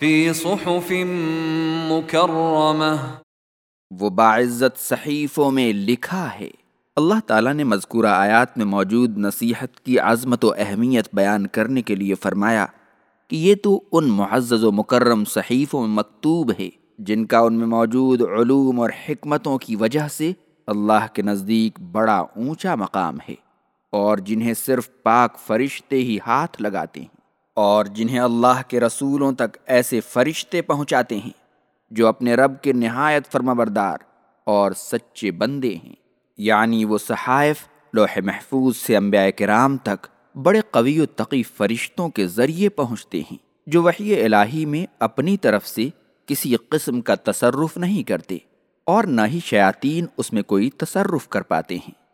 في صحف مكرمة وہ باعزت صحیفوں میں لکھا ہے۔ اللہ تعالیٰ نے مذکورہ آیات میں موجود نصیحت کی عظمت و اہمیت بیان کرنے کے لیے فرمایا کہ یہ تو ان معزز و مکرم صحیفوں میں مکتوب ہے جن کا ان میں موجود علوم اور حکمتوں کی وجہ سے اللہ کے نزدیک بڑا اونچا مقام ہے اور جنہیں صرف پاک فرشتے ہی ہاتھ لگاتے ہیں۔ اور جنہیں اللہ کے رسولوں تک ایسے فرشتے پہنچاتے ہیں جو اپنے رب کے نہایت فرما بردار اور سچے بندے ہیں۔ یعنی وہ صحائف لوح محفوظ سے انبیاء کرام تک بڑے قوی و تقی فرشتوں کے ذریعے پہنچتے ہیں، جو وحی الہی میں اپنی طرف سے کسی قسم کا تصرف نہیں کرتے اور نہ ہی شیاطین اس میں کوئی تصرف کر پاتے ہیں۔